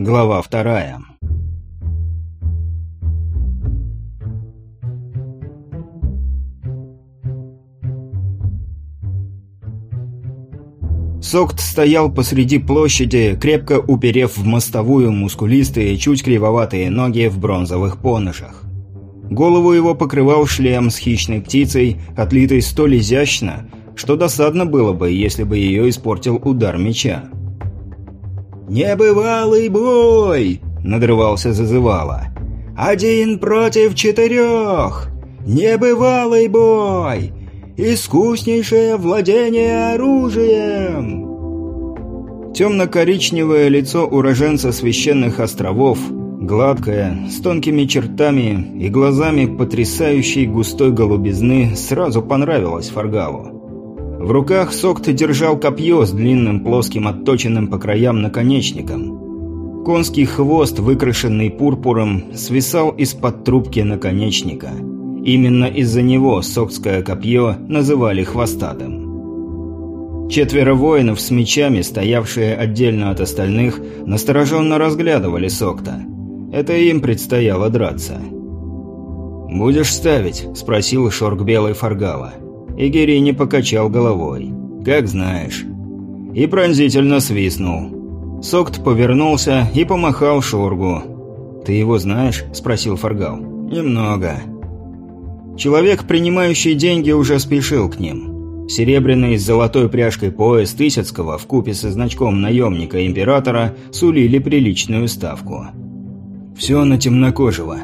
Глава вторая. Сокт стоял посреди площади, крепко уперев в мостовую мускулистые, чуть кривоватые ноги в бронзовых поножах. Голову его покрывал шлем с хищной птицей, отлитой столь изящно, что досадно было бы, если бы ее испортил удар меча. «Небывалый бой!» — надрывался зазывало. «Один против четырех! Небывалый бой! Искуснейшее владение оружием!» Темно-коричневое лицо уроженца священных островов Гладкая, с тонкими чертами и глазами потрясающей густой голубизны сразу понравилась Фаргалу. В руках Сокт держал копье с длинным плоским отточенным по краям наконечником. Конский хвост, выкрашенный пурпуром, свисал из-под трубки наконечника. Именно из-за него соктское копье называли хвостатым. Четверо воинов с мечами, стоявшие отдельно от остальных, настороженно разглядывали Сокта – это им предстояло драться. «Будешь ставить?» – спросил Шорк Белый Фаргала. Игери не покачал головой. «Как знаешь». И пронзительно свистнул. Сокт повернулся и помахал Шоргу. «Ты его знаешь?» – спросил Фаргал. «Немного». Человек, принимающий деньги, уже спешил к ним. Серебряный с золотой пряжкой пояс Тысяцкого в купе со значком наемника императора сулили приличную ставку. Все на темнокожего.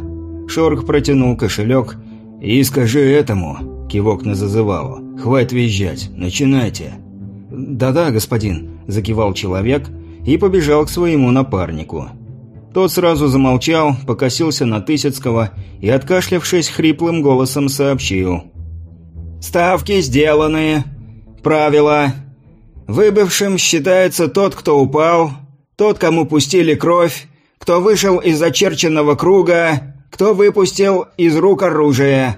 Шорх протянул кошелек. «И скажи этому», – кивок на зазывалу, – «хватит визжать, начинайте». «Да-да, господин», – закивал человек и побежал к своему напарнику. Тот сразу замолчал, покосился на Тысяцкого и, откашлявшись, хриплым голосом сообщил. «Ставки сделаны. Правила. Выбывшим считается тот, кто упал, тот, кому пустили кровь, кто вышел из очерченного круга, кто выпустил из рук оружие.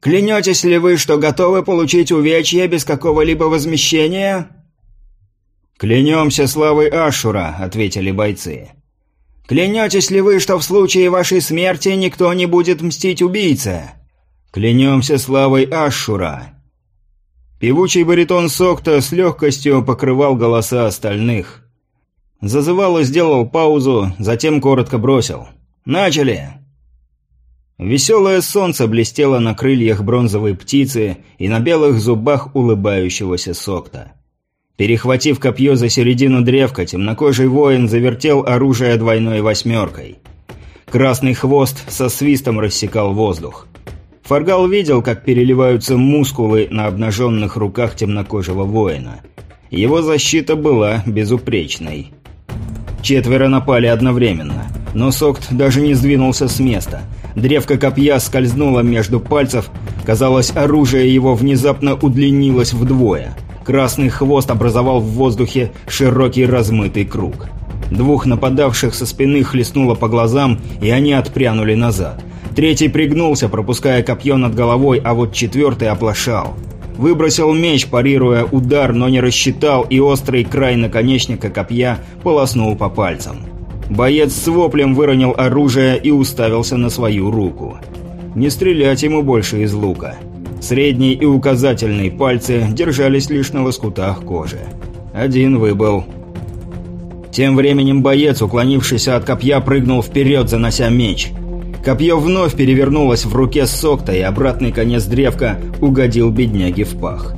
Клянетесь ли вы, что готовы получить увечья без какого-либо возмещения?» «Клянемся славой Ашура», — ответили бойцы. «Клянетесь ли вы, что в случае вашей смерти никто не будет мстить убийце?» «Клянемся славой Ашура». Певучий баритон Сокта с легкостью покрывал голоса остальных. Зазывало сделал паузу, затем коротко бросил. «Начали!» Веселое солнце блестело на крыльях бронзовой птицы и на белых зубах улыбающегося сокта. Перехватив копье за середину древка, темнокожий воин завертел оружие двойной восьмеркой. Красный хвост со свистом рассекал воздух. Фаргал видел, как переливаются мускулы на обнаженных руках темнокожего воина. Его защита была безупречной. Четверо напали одновременно. Но Сокт даже не сдвинулся с места. Древко копья скользнуло между пальцев. Казалось, оружие его внезапно удлинилось вдвое. Красный хвост образовал в воздухе широкий размытый круг. Двух нападавших со спины хлестнуло по глазам, и они отпрянули назад. Третий пригнулся, пропуская копье над головой, а вот четвертый оплошал. Выбросил меч, парируя удар, но не рассчитал, и острый край наконечника копья полоснул по пальцам. Боец с воплем выронил оружие и уставился на свою руку. Не стрелять ему больше из лука. Средний и указательный пальцы держались лишь на лоскутах кожи. Один выбыл. Тем временем боец, уклонившийся от копья, прыгнул вперед, занося меч. Копье вновь перевернулось в руке Сокта, и обратный конец древка угодил бедняге в пах.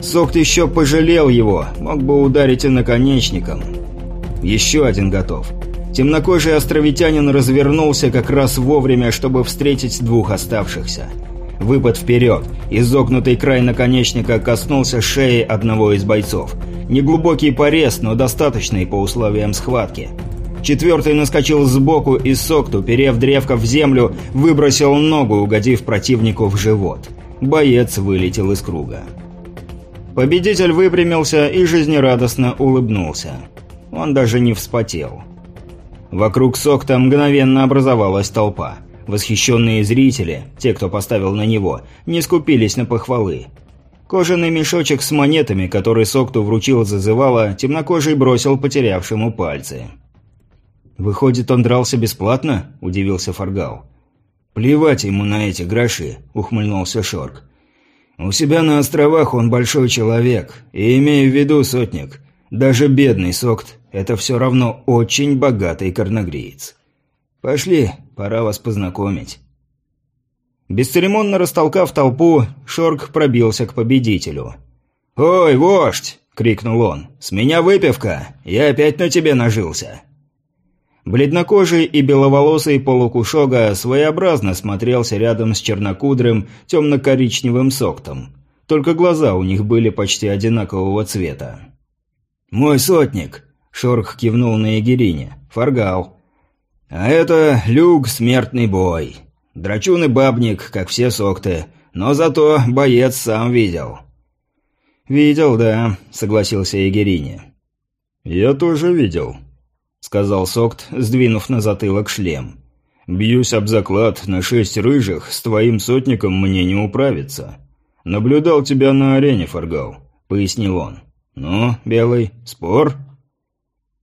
Сокт еще пожалел его, мог бы ударить и наконечником. Еще один готов. Темнокожий островитянин развернулся как раз вовремя, чтобы встретить двух оставшихся. Выпад вперед. Изогнутый край наконечника коснулся шеи одного из бойцов. Неглубокий порез, но достаточный по условиям схватки. Четвертый наскочил сбоку и Сокту, перев древко в землю, выбросил ногу, угодив противнику в живот. Боец вылетел из круга. Победитель выпрямился и жизнерадостно улыбнулся. Он даже не вспотел. Вокруг Сокта мгновенно образовалась толпа. Восхищенные зрители, те, кто поставил на него, не скупились на похвалы. Кожаный мешочек с монетами, который Сокту вручил зазывало, темнокожий бросил потерявшему пальцы. «Выходит, он дрался бесплатно?» – удивился Фаргал. «Плевать ему на эти гроши», – ухмыльнулся Шорк. «У себя на островах он большой человек, и имею в виду, сотник, даже бедный Сокт – это все равно очень богатый корногреец. Пошли, пора вас познакомить». Бесцеремонно растолкав толпу, Шорк пробился к победителю. «Ой, вождь!» – крикнул он. «С меня выпивка! Я опять на тебе нажился!» Бледнокожий и беловолосый полукушога своеобразно смотрелся рядом с чернокудрым темно-коричневым соктом. Только глаза у них были почти одинакового цвета. «Мой сотник!» – Шорк кивнул на Егерине. «Фаргал». «А это Люк Смертный Бой. Драчун и бабник, как все сокты, но зато боец сам видел». «Видел, да», – согласился Егерине. «Я тоже видел», — сказал Сокт, сдвинув на затылок шлем. «Бьюсь об заклад, на шесть рыжих с твоим сотником мне не управиться. Наблюдал тебя на арене, Фаргал», — пояснил он. «Ну, Белый, спор?»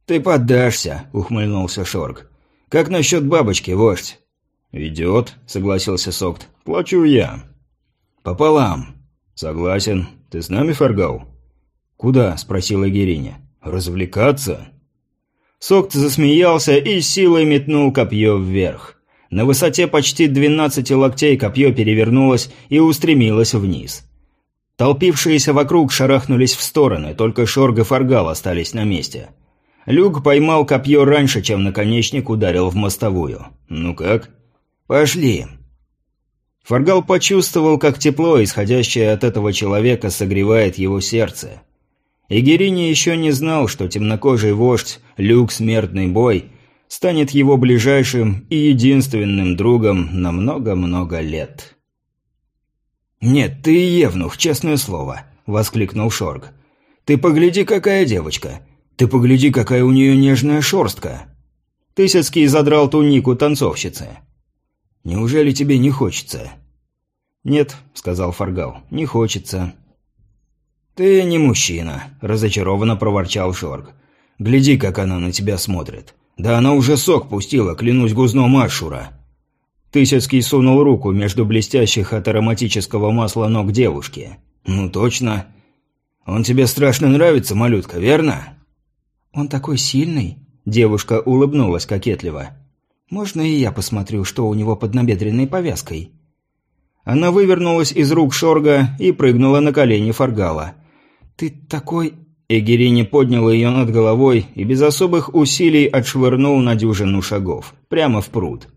«Ты поддашься», — ухмыльнулся Шорг. «Как насчет бабочки, вождь?» «Идет», — согласился Сокт. «Плачу я». «Пополам». «Согласен. Ты с нами, Фаргал?» «Куда?» — спросила Гериня. «Развлекаться?» Сокт засмеялся и силой метнул копье вверх. На высоте почти 12 локтей копье перевернулось и устремилось вниз. Толпившиеся вокруг шарахнулись в стороны, только Шорг и Фаргал остались на месте. Люк поймал копье раньше, чем наконечник ударил в мостовую. «Ну как?» «Пошли!» Фаргал почувствовал, как тепло, исходящее от этого человека, согревает его сердце. Игерини еще не знал, что темнокожий вождь, Люк Смертный Бой, станет его ближайшим и единственным другом на много-много лет. «Нет, ты Евнух, честное слово», — воскликнул Шорг. «Ты погляди, какая девочка! Ты погляди, какая у нее нежная шорстка!» Тысяцкий задрал тунику танцовщицы. «Неужели тебе не хочется?» «Нет», — сказал Фаргал, — «не хочется». «Ты не мужчина», – разочарованно проворчал Шорг. «Гляди, как она на тебя смотрит. Да она уже сок пустила, клянусь гузном Ашура». Тысяцкий сунул руку между блестящих от ароматического масла ног девушки. «Ну точно. Он тебе страшно нравится, малютка, верно?» «Он такой сильный», – девушка улыбнулась кокетливо. «Можно и я посмотрю, что у него под набедренной повязкой?» Она вывернулась из рук Шорга и прыгнула на колени Фаргала – «Ты такой...» Эгерини поднял ее над головой и без особых усилий отшвырнул на дюжину шагов. Прямо в пруд.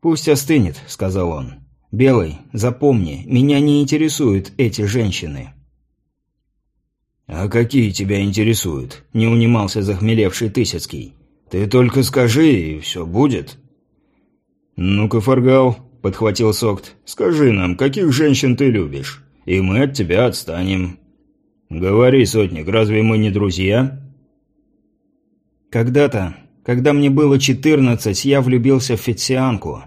«Пусть остынет», — сказал он. «Белый, запомни, меня не интересуют эти женщины». «А какие тебя интересуют?» – не унимался захмелевший Тысяцкий. «Ты только скажи, и все будет». «Ну-ка, Фаргал», – подхватил Сокт, – «скажи нам, каких женщин ты любишь, и мы от тебя отстанем». «Говори, сотник, разве мы не друзья?» «Когда-то, когда мне было четырнадцать, я влюбился в Фетсианку».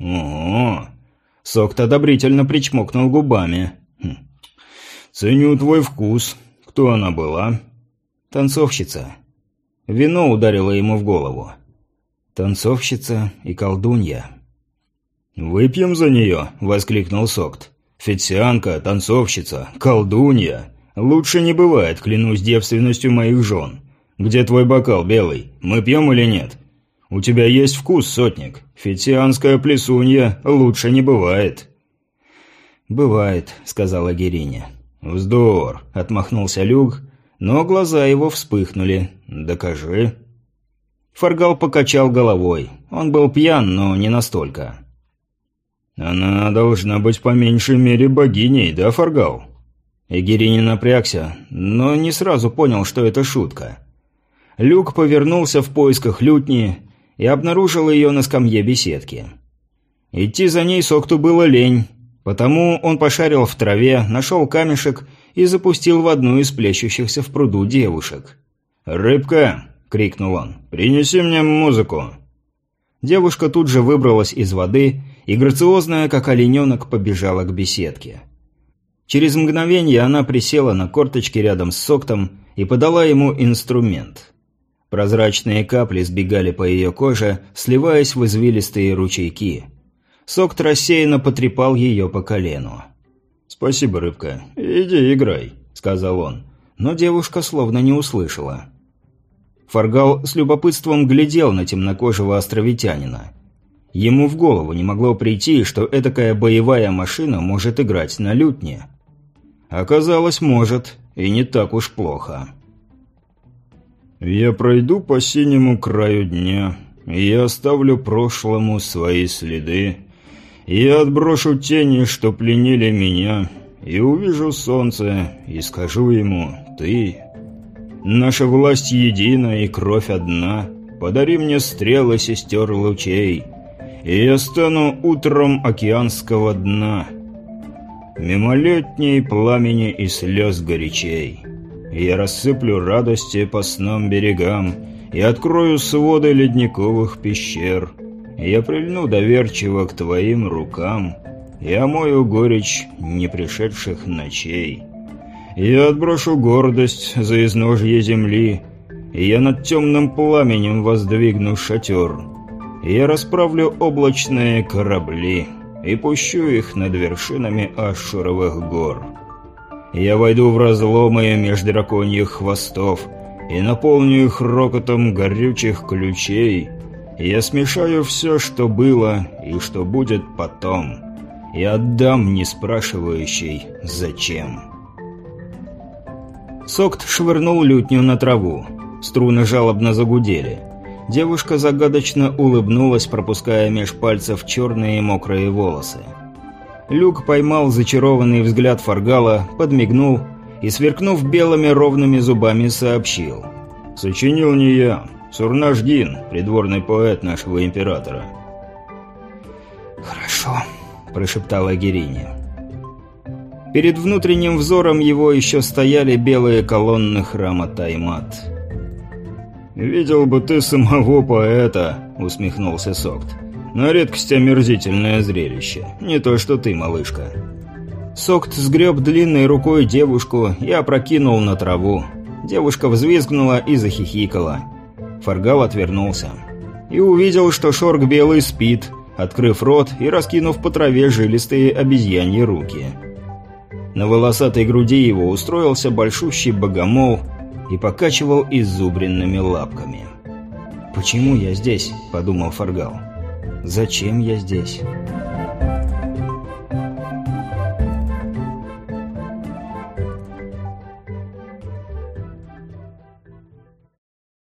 «О-о-о!» Сокт одобрительно причмокнул губами. Хм. «Ценю твой вкус. Кто она была?» «Танцовщица». Вино ударило ему в голову. «Танцовщица и колдунья». «Выпьем за нее!» – воскликнул Сокт. «Фетсианка, танцовщица, колдунья. «Лучше не бывает, клянусь девственностью моих жен. Где твой бокал, белый? Мы пьем или нет? У тебя есть вкус, сотник. Фетианская плесунья лучше не бывает». «Бывает», — сказала Гериня. «Вздор», — отмахнулся Люк, но глаза его вспыхнули. «Докажи». Фаргал покачал головой. Он был пьян, но не настолько. «Она должна быть по меньшей мере богиней, да, Фаргал?» Эгири напрягся, но не сразу понял, что это шутка. Люк повернулся в поисках лютни и обнаружил ее на скамье беседки. Идти за ней Сокту было лень, потому он пошарил в траве, нашел камешек и запустил в одну из плещущихся в пруду девушек. «Рыбка!» — крикнул он. «Принеси мне музыку!» Девушка тут же выбралась из воды и, грациозная, как олененок, побежала к беседке. Через мгновение она присела на корточки рядом с Соктом и подала ему инструмент. Прозрачные капли сбегали по ее коже, сливаясь в извилистые ручейки. Сокт рассеянно потрепал ее по колену. «Спасибо, рыбка. Иди играй», — сказал он. Но девушка словно не услышала. Фаргал с любопытством глядел на темнокожего островитянина. Ему в голову не могло прийти, что этакая боевая машина может играть на лютне. Оказалось, может, и не так уж плохо. «Я пройду по синему краю дня, и я оставлю прошлому свои следы. Я отброшу тени, что пленили меня, и увижу солнце, и скажу ему «Ты Наша власть едина и кровь одна. Подари мне стрелы сестер лучей, и я стану утром океанского дна. Мимолетней пламени и слез горячей. Я рассыплю радости по снам берегам и открою своды ледниковых пещер. Я прильну доверчиво к твоим рукам и омою горечь непришедших ночей». Я отброшу гордость за изножье земли, и я над темным пламенем воздвигну шатер. Я расправлю облачные корабли и пущу их над вершинами Ашуровых гор. Я войду в разломы меж драконьих хвостов и наполню их рокотом горючих ключей. Я смешаю все, что было и что будет потом, и отдам не спрашивающий «Зачем?». Сокт швырнул лютню на траву. Струны жалобно загудели. Девушка загадочно улыбнулась, пропуская меж пальцев черные мокрые волосы. Люк поймал зачарованный взгляд Фаргала, подмигнул и, сверкнув белыми ровными зубами, сообщил. «Сочинил не я. Сурнаждин, придворный поэт нашего императора». «Хорошо», – прошептала Гериня. Перед внутренним взором его еще стояли белые колонны храма Таймат. «Видел бы ты самого поэта», — усмехнулся Сокт. «На редкость омерзительное зрелище. Не то что ты, малышка». Сокт сгреб длинной рукой девушку и опрокинул на траву. Девушка взвизгнула и захихикала. Фаргал отвернулся. И увидел, что Шорг Белый спит, открыв рот и раскинув по траве жилистые обезьяньи руки. На волосатой груди его устроился большущий богомол и покачивал изубренными лапками. «Почему я здесь?» – подумал Фаргал. «Зачем я здесь?»